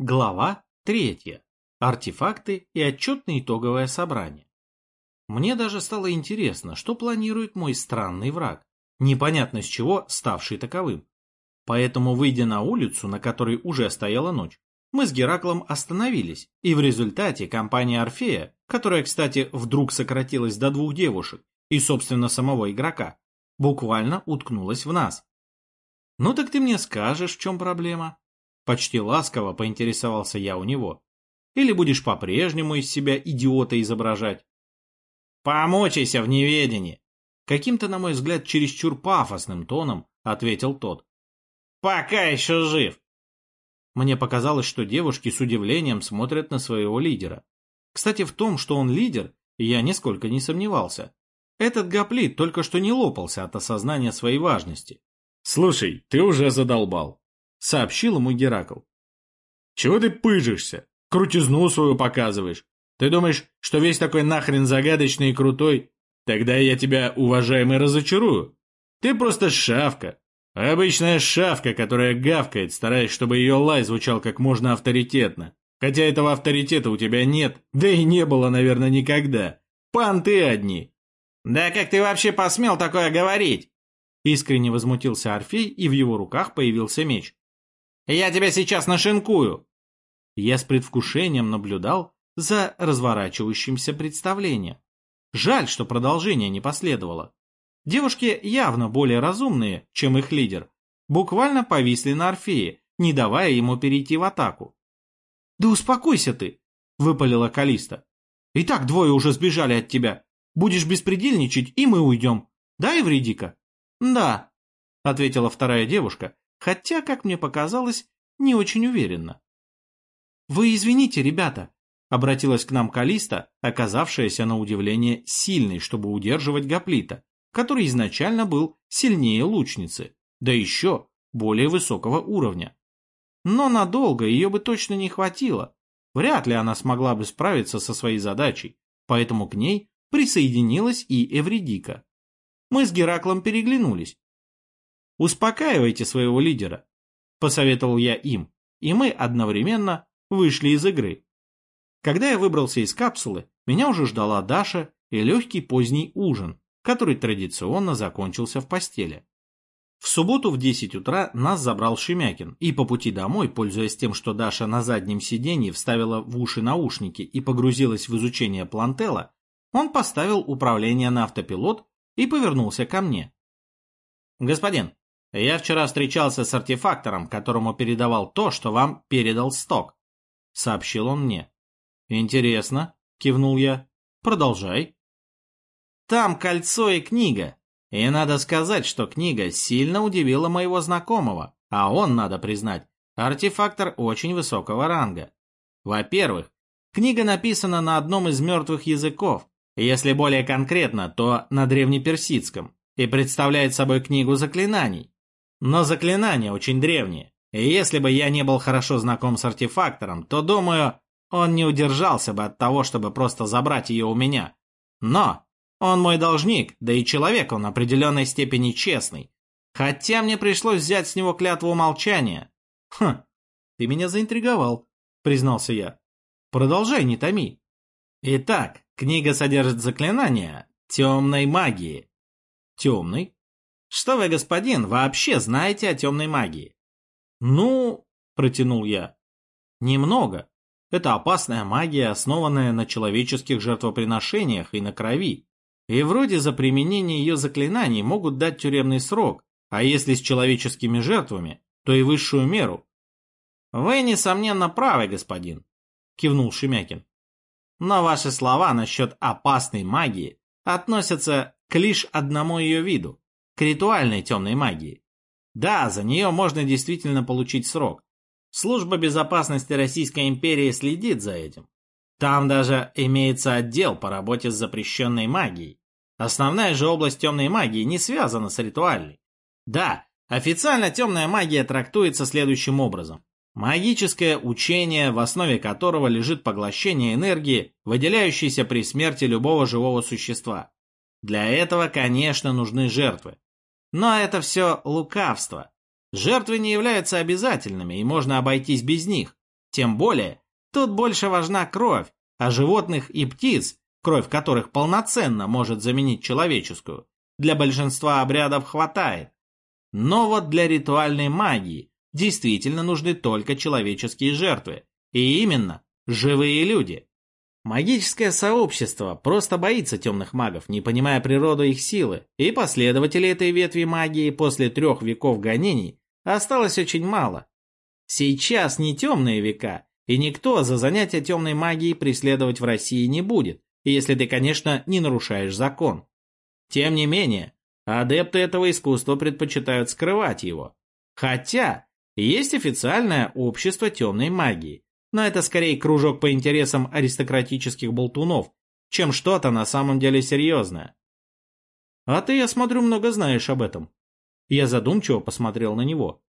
Глава третья. Артефакты и отчетное итоговое собрание. Мне даже стало интересно, что планирует мой странный враг, непонятно с чего ставший таковым. Поэтому, выйдя на улицу, на которой уже стояла ночь, мы с Гераклом остановились, и в результате компания Орфея, которая, кстати, вдруг сократилась до двух девушек и, собственно, самого игрока, буквально уткнулась в нас. «Ну так ты мне скажешь, в чем проблема?» Почти ласково поинтересовался я у него. Или будешь по-прежнему из себя идиота изображать? Помочайся в неведении. Каким-то, на мой взгляд, чересчур пафосным тоном ответил тот. Пока еще жив. Мне показалось, что девушки с удивлением смотрят на своего лидера. Кстати, в том, что он лидер, я нисколько не сомневался. Этот гоплит только что не лопался от осознания своей важности. «Слушай, ты уже задолбал. — сообщил ему Геракл. «Чего ты пыжишься? Крутизну свою показываешь. Ты думаешь, что весь такой нахрен загадочный и крутой? Тогда я тебя, уважаемый, разочарую. Ты просто шавка. Обычная шавка, которая гавкает, стараясь, чтобы ее лай звучал как можно авторитетно. Хотя этого авторитета у тебя нет, да и не было, наверное, никогда. Панты одни. Да как ты вообще посмел такое говорить? Искренне возмутился Орфей, и в его руках появился меч. Я тебя сейчас нашинкую!» Я с предвкушением наблюдал за разворачивающимся представлением. Жаль, что продолжение не последовало. Девушки, явно более разумные, чем их лидер, буквально повисли на Орфее, не давая ему перейти в атаку. «Да успокойся ты!» — выпалила Калиста. «И так двое уже сбежали от тебя. Будешь беспредельничать, и мы уйдем. Да, Эвредика?» «Да», — ответила вторая девушка, хотя, как мне показалось, не очень уверенно. «Вы извините, ребята», — обратилась к нам Калиста, оказавшаяся на удивление сильной, чтобы удерживать гоплита, который изначально был сильнее лучницы, да еще более высокого уровня. Но надолго ее бы точно не хватило, вряд ли она смогла бы справиться со своей задачей, поэтому к ней присоединилась и Эвредика. Мы с Гераклом переглянулись, Успокаивайте своего лидера, посоветовал я им, и мы одновременно вышли из игры. Когда я выбрался из капсулы, меня уже ждала Даша и легкий поздний ужин, который традиционно закончился в постели. В субботу в 10 утра нас забрал Шемякин, и по пути домой, пользуясь тем, что Даша на заднем сиденье вставила в уши наушники и погрузилась в изучение плантела, он поставил управление на автопилот и повернулся ко мне. «Господин, я вчера встречался с артефактором, которому передавал то, что вам передал Сток. Сообщил он мне. Интересно, кивнул я. Продолжай. Там кольцо и книга. И надо сказать, что книга сильно удивила моего знакомого, а он, надо признать, артефактор очень высокого ранга. Во-первых, книга написана на одном из мертвых языков, если более конкретно, то на древнеперсидском, и представляет собой книгу заклинаний. Но заклинания очень древние, и если бы я не был хорошо знаком с артефактором, то, думаю, он не удержался бы от того, чтобы просто забрать ее у меня. Но он мой должник, да и человек он определенной степени честный. Хотя мне пришлось взять с него клятву молчания. Хм, ты меня заинтриговал, признался я. Продолжай, не томи. Итак, книга содержит заклинания темной магии. Темной? Что вы, господин, вообще знаете о темной магии? Ну, протянул я. Немного. Это опасная магия, основанная на человеческих жертвоприношениях и на крови. И вроде за применение ее заклинаний могут дать тюремный срок, а если с человеческими жертвами, то и высшую меру. Вы, несомненно, правы, господин, кивнул Шемякин. Но ваши слова насчет опасной магии относятся к лишь одному ее виду к ритуальной темной магии. Да, за нее можно действительно получить срок. Служба безопасности Российской империи следит за этим. Там даже имеется отдел по работе с запрещенной магией. Основная же область темной магии не связана с ритуальной. Да, официально темная магия трактуется следующим образом. Магическое учение, в основе которого лежит поглощение энергии, выделяющейся при смерти любого живого существа. Для этого, конечно, нужны жертвы. Но это все лукавство. Жертвы не являются обязательными, и можно обойтись без них. Тем более, тут больше важна кровь, а животных и птиц, кровь которых полноценно может заменить человеческую, для большинства обрядов хватает. Но вот для ритуальной магии действительно нужны только человеческие жертвы, и именно живые люди. Магическое сообщество просто боится темных магов, не понимая природу их силы, и последователей этой ветви магии после трех веков гонений осталось очень мало. Сейчас не темные века, и никто за занятие темной магией преследовать в России не будет, если ты, конечно, не нарушаешь закон. Тем не менее, адепты этого искусства предпочитают скрывать его. Хотя, есть официальное общество темной магии, но это скорее кружок по интересам аристократических болтунов, чем что-то на самом деле серьезное. А ты, я смотрю, много знаешь об этом. Я задумчиво посмотрел на него.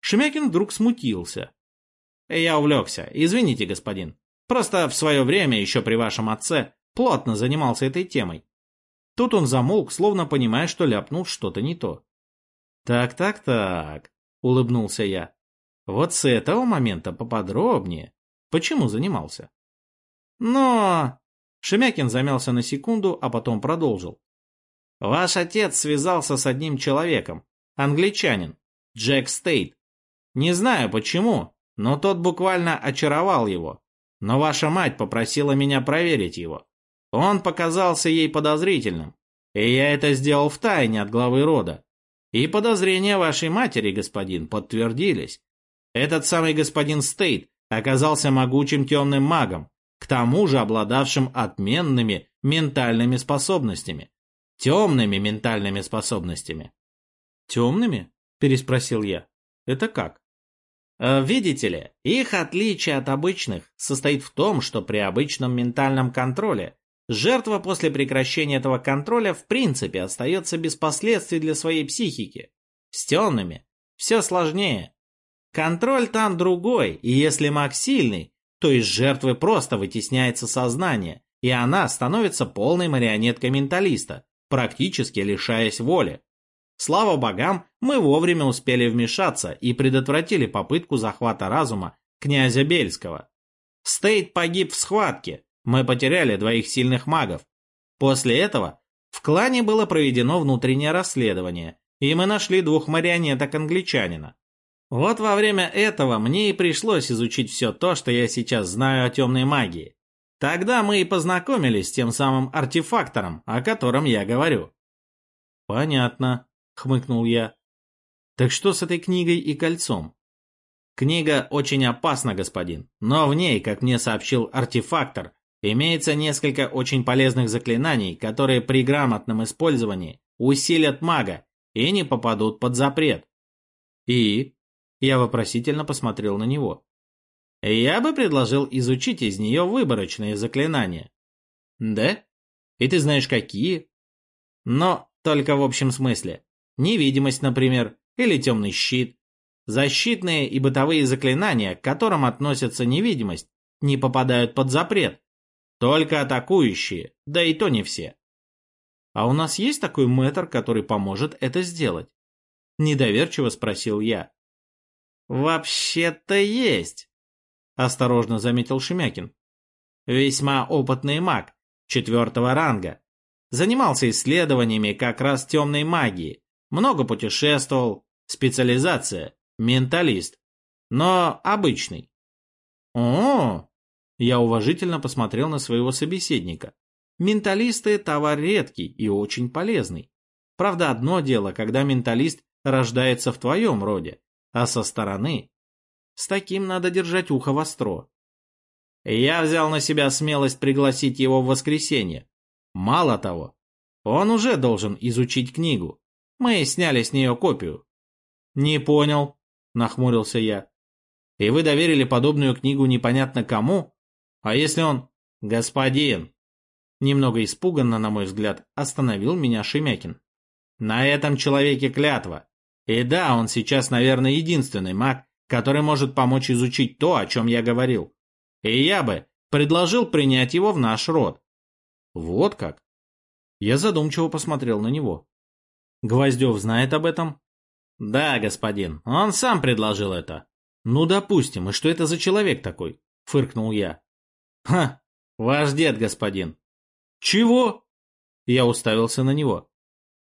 Шемякин вдруг смутился. Я увлекся, извините, господин. Просто в свое время, еще при вашем отце, плотно занимался этой темой. Тут он замолк, словно понимая, что ляпнул что-то не то. «Так-так-так», — улыбнулся я. «Вот с этого момента поподробнее. Почему занимался?» «Но...» Шемякин замялся на секунду, а потом продолжил. «Ваш отец связался с одним человеком, англичанин, Джек Стейт. Не знаю почему, но тот буквально очаровал его. Но ваша мать попросила меня проверить его. Он показался ей подозрительным, и я это сделал в тайне от главы рода. И подозрения вашей матери, господин, подтвердились. Этот самый господин Стейт оказался могучим темным магом, к тому же обладавшим отменными ментальными способностями. Темными ментальными способностями. «Темными?» – переспросил я. «Это как?» Э, видите ли, их отличие от обычных состоит в том, что при обычном ментальном контроле жертва после прекращения этого контроля в принципе остается без последствий для своей психики. С темными все сложнее. Контроль там другой, и если маг сильный, то из жертвы просто вытесняется сознание, и она становится полной марионеткой менталиста, практически лишаясь воли. Слава богам, мы вовремя успели вмешаться и предотвратили попытку захвата разума князя Бельского. Стейт погиб в схватке, мы потеряли двоих сильных магов. После этого в клане было проведено внутреннее расследование, и мы нашли двух марионеток англичанина. Вот во время этого мне и пришлось изучить все то, что я сейчас знаю о темной магии. Тогда мы и познакомились с тем самым артефактором, о котором я говорю. Понятно. — хмыкнул я. «Так что с этой книгой и кольцом?» «Книга очень опасна, господин, но в ней, как мне сообщил артефактор, имеется несколько очень полезных заклинаний, которые при грамотном использовании усилят мага и не попадут под запрет». «И?» Я вопросительно посмотрел на него. «Я бы предложил изучить из нее выборочные заклинания». «Да? И ты знаешь, какие?» «Но только в общем смысле. Невидимость, например, или темный щит. Защитные и бытовые заклинания, к которым относятся невидимость, не попадают под запрет. Только атакующие, да и то не все. А у нас есть такой мэтр, который поможет это сделать? Недоверчиво спросил я. Вообще-то есть, осторожно заметил Шемякин. Весьма опытный маг, четвертого ранга. Занимался исследованиями как раз темной магии, много путешествовал, специализация, менталист, но обычный. О, я уважительно посмотрел на своего собеседника. Менталисты – товар редкий и очень полезный. Правда, одно дело, когда менталист рождается в твоем роде, а со стороны. С таким надо держать ухо востро. Я взял на себя смелость пригласить его в воскресенье. Мало того, он уже должен изучить книгу, мы сняли с нее копию». «Не понял», — нахмурился я. «И вы доверили подобную книгу непонятно кому? А если он...» «Господин!» Немного испуганно, на мой взгляд, остановил меня Шемякин. «На этом человеке клятва. И да, он сейчас, наверное, единственный маг, который может помочь изучить то, о чем я говорил. И я бы предложил принять его в наш род». «Вот как?» Я задумчиво посмотрел на него. Гвоздев знает об этом? Да, господин, он сам предложил это. Ну, допустим, и что это за человек такой? Фыркнул я. Ха, ваш дед, господин. Чего? Я уставился на него.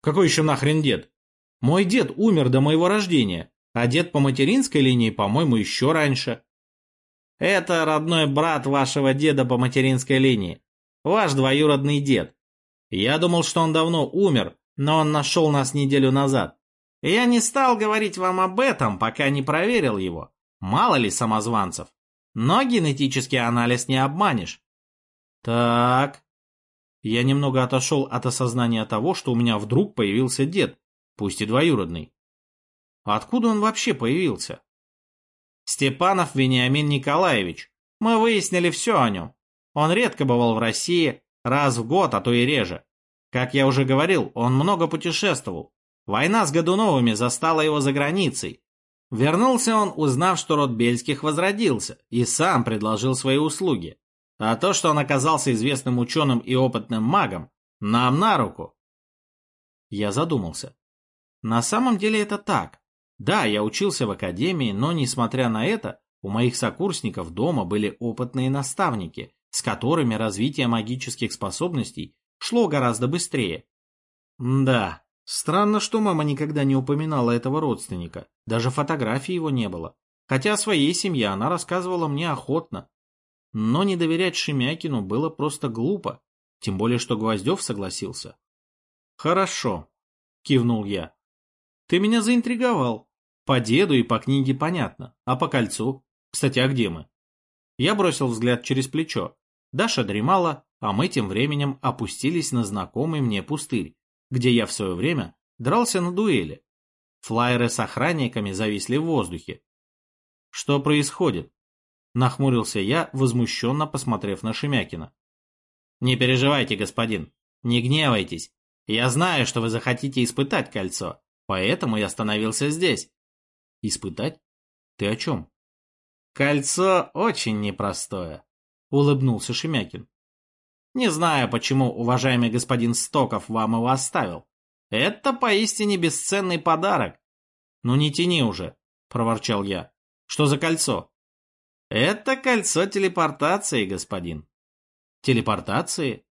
Какой еще нахрен дед? Мой дед умер до моего рождения, а дед по материнской линии, по-моему, еще раньше. Это родной брат вашего деда по материнской линии. Ваш двоюродный дед. Я думал, что он давно умер, но он нашел нас неделю назад. Я не стал говорить вам об этом, пока не проверил его. Мало ли самозванцев. Но генетический анализ не обманешь. Так. Я немного отошел от осознания того, что у меня вдруг появился дед, пусть и двоюродный. Откуда он вообще появился? Степанов Вениамин Николаевич. Мы выяснили все о нем. Он редко бывал в России, раз в год, а то и реже. Как я уже говорил, он много путешествовал. Война с Годуновыми застала его за границей. Вернулся он, узнав, что род Бельских возродился, и сам предложил свои услуги. А то, что он оказался известным ученым и опытным магом, нам на руку. Я задумался. На самом деле это так. Да, я учился в академии, но, несмотря на это, у моих сокурсников дома были опытные наставники, с которыми развитие магических способностей шло гораздо быстрее. Да, странно, что мама никогда не упоминала этого родственника, даже фотографии его не было. Хотя о своей семье она рассказывала мне охотно. Но не доверять Шемякину было просто глупо, тем более, что Гвоздев согласился. «Хорошо», — кивнул я. «Ты меня заинтриговал. По деду и по книге понятно. А по кольцу? Кстати, а где мы? Я бросил взгляд через плечо. Даша дремала, а мы тем временем опустились на знакомый мне пустырь, где я в свое время дрался на дуэли. Флайеры с охранниками зависли в воздухе. Что происходит? Нахмурился я, возмущенно посмотрев на Шемякина. Не переживайте, господин. Не гневайтесь. Я знаю, что вы захотите испытать кольцо, поэтому я остановился здесь. Испытать? Ты о чем? Кольцо очень непростое, улыбнулся Шемякин. Не знаю, почему уважаемый господин Стоков вам его оставил. Это поистине бесценный подарок. Ну не тяни уже, проворчал я. Что за кольцо? Это кольцо телепортации, господин. Телепортации?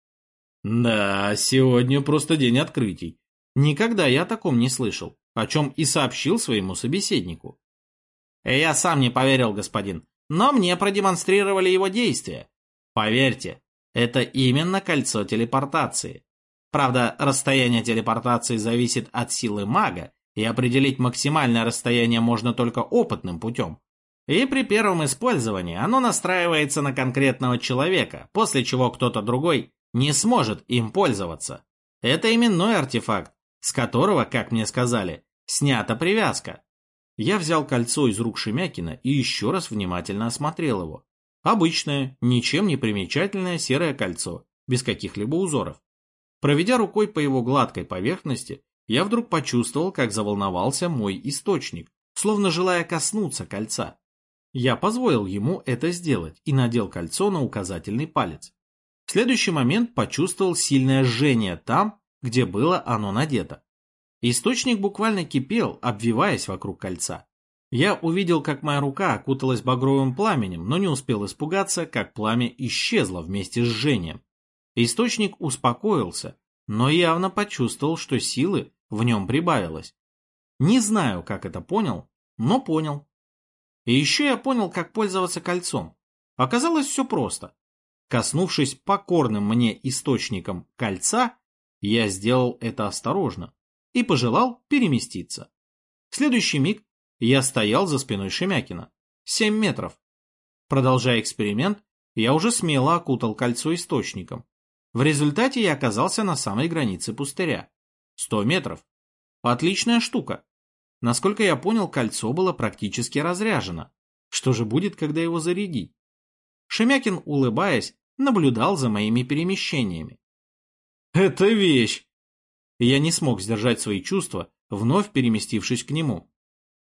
Да, сегодня просто день открытий. Никогда я о таком не слышал о чем и сообщил своему собеседнику. «Я сам не поверил, господин, но мне продемонстрировали его действия. Поверьте, это именно кольцо телепортации. Правда, расстояние телепортации зависит от силы мага, и определить максимальное расстояние можно только опытным путем. И при первом использовании оно настраивается на конкретного человека, после чего кто-то другой не сможет им пользоваться. Это именной артефакт, с которого, как мне сказали, снята привязка. Я взял кольцо из рук Шемякина и еще раз внимательно осмотрел его. Обычное, ничем не примечательное серое кольцо, без каких-либо узоров. Проведя рукой по его гладкой поверхности, я вдруг почувствовал, как заволновался мой источник, словно желая коснуться кольца. Я позволил ему это сделать и надел кольцо на указательный палец. В следующий момент почувствовал сильное жжение там, где было оно надето. Источник буквально кипел, обвиваясь вокруг кольца. Я увидел, как моя рука окуталась багровым пламенем, но не успел испугаться, как пламя исчезло вместе с жжением. Источник успокоился, но явно почувствовал, что силы в нем прибавилось. Не знаю, как это понял, но понял. И еще я понял, как пользоваться кольцом. Оказалось все просто. Коснувшись покорным мне источником кольца, я сделал это осторожно и пожелал переместиться. В следующий миг я стоял за спиной Шемякина. Семь метров. Продолжая эксперимент, я уже смело окутал кольцо источником. В результате я оказался на самой границе пустыря. Сто метров. Отличная штука. Насколько я понял, кольцо было практически разряжено. Что же будет, когда его зарядить? Шемякин, улыбаясь, наблюдал за моими перемещениями. «Это вещь!» Я не смог сдержать свои чувства, вновь переместившись к нему.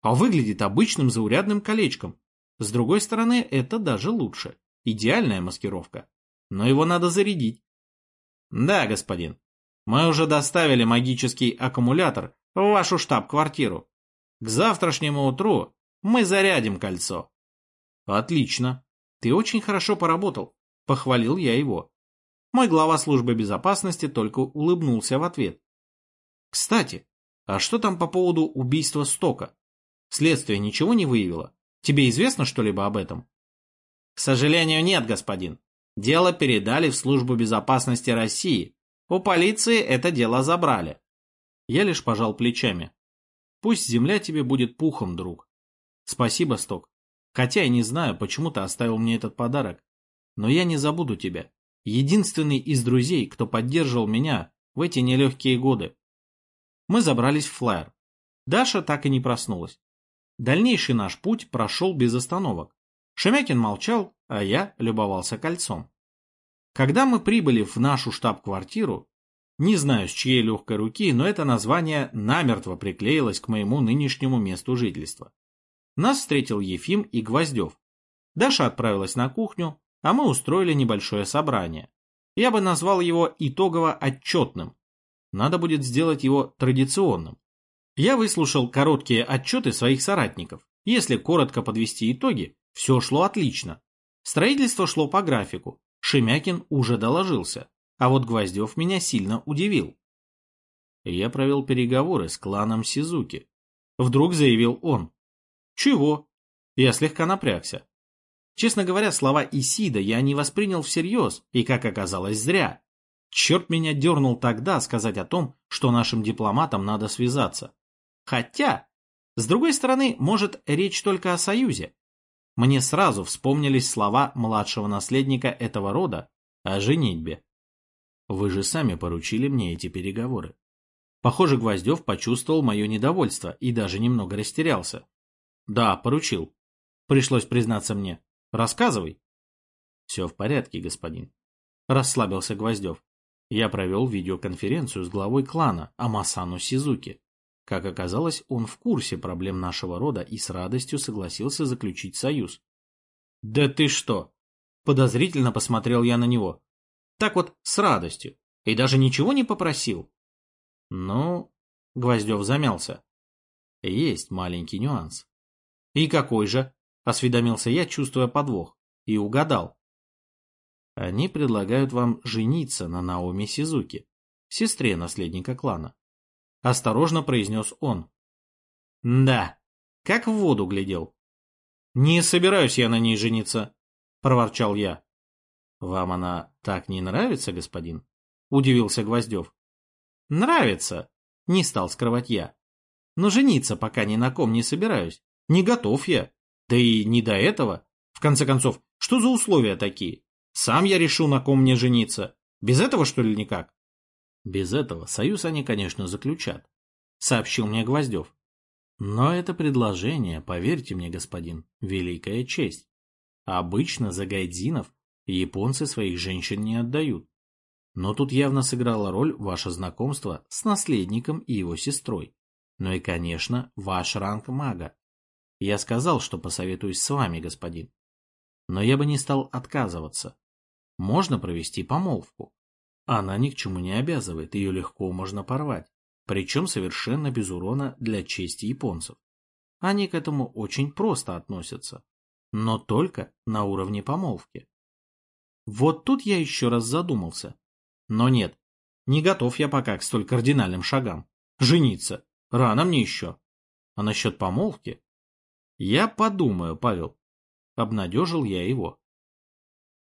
А выглядит обычным заурядным колечком. С другой стороны, это даже лучше. Идеальная маскировка. Но его надо зарядить. Да, господин. Мы уже доставили магический аккумулятор в вашу штаб-квартиру. К завтрашнему утру мы зарядим кольцо. Отлично. Ты очень хорошо поработал. Похвалил я его. Мой глава службы безопасности только улыбнулся в ответ. Кстати, а что там по поводу убийства Стока? Следствие ничего не выявило? Тебе известно что-либо об этом? К сожалению, нет, господин. Дело передали в службу безопасности России. У полиции это дело забрали. Я лишь пожал плечами. Пусть земля тебе будет пухом, друг. Спасибо, Сток. Хотя я не знаю, почему ты оставил мне этот подарок. Но я не забуду тебя. Единственный из друзей, кто поддерживал меня в эти нелегкие годы. Мы забрались в флайер. Даша так и не проснулась. Дальнейший наш путь прошел без остановок. Шемякин молчал, а я любовался кольцом. Когда мы прибыли в нашу штаб-квартиру, не знаю, с чьей легкой руки, но это название намертво приклеилось к моему нынешнему месту жительства. Нас встретил Ефим и Гвоздев. Даша отправилась на кухню, а мы устроили небольшое собрание. Я бы назвал его итогово-отчетным. Надо будет сделать его традиционным. Я выслушал короткие отчеты своих соратников. Если коротко подвести итоги, все шло отлично. Строительство шло по графику. Шемякин уже доложился. А вот Гвоздев меня сильно удивил. Я провел переговоры с кланом Сизуки. Вдруг заявил он. Чего? Я слегка напрягся. Честно говоря, слова Исида я не воспринял всерьез, и, как оказалось, зря. Черт меня дернул тогда сказать о том, что нашим дипломатам надо связаться. Хотя, с другой стороны, может, речь только о союзе. Мне сразу вспомнились слова младшего наследника этого рода о женитьбе. Вы же сами поручили мне эти переговоры. Похоже, Гвоздев почувствовал мое недовольство и даже немного растерялся. Да, поручил. Пришлось признаться мне. Рассказывай. Все в порядке, господин. Расслабился Гвоздев. Я провел видеоконференцию с главой клана Амасану Сизуки. Как оказалось, он в курсе проблем нашего рода и с радостью согласился заключить союз. «Да ты что!» Подозрительно посмотрел я на него. Так вот, с радостью. И даже ничего не попросил. Ну, Гвоздев замялся. Есть маленький нюанс. И какой же? Осведомился я, чувствуя подвох. И угадал. Они предлагают вам жениться на Наоми Сизуки, сестре наследника клана. Осторожно произнес он. Да, как в воду глядел. Не собираюсь я на ней жениться, проворчал я. «Вам она так не нравится, господин?» — удивился Гвоздев. «Нравится», — не стал скрывать я. «Но жениться пока ни на ком не собираюсь. Не готов я. Да и не до этого. В конце концов, что за условия такие? Сам я решу, на ком мне жениться. Без этого, что ли, никак?» «Без этого союз они, конечно, заключат», — сообщил мне Гвоздев. «Но это предложение, поверьте мне, господин, великая честь. Обычно за гайдзинов Японцы своих женщин не отдают. Но тут явно сыграла роль ваше знакомство с наследником и его сестрой. Ну и, конечно, ваш ранг мага. Я сказал, что посоветуюсь с вами, господин. Но я бы не стал отказываться. Можно провести помолвку. Она ни к чему не обязывает, ее легко можно порвать. Причем совершенно без урона для чести японцев. Они к этому очень просто относятся. Но только на уровне помолвки. Вот тут я еще раз задумался. Но нет, не готов я пока к столь кардинальным шагам. Жениться. Рано мне еще. А насчет помолвки? Я подумаю, Павел. Обнадежил я его.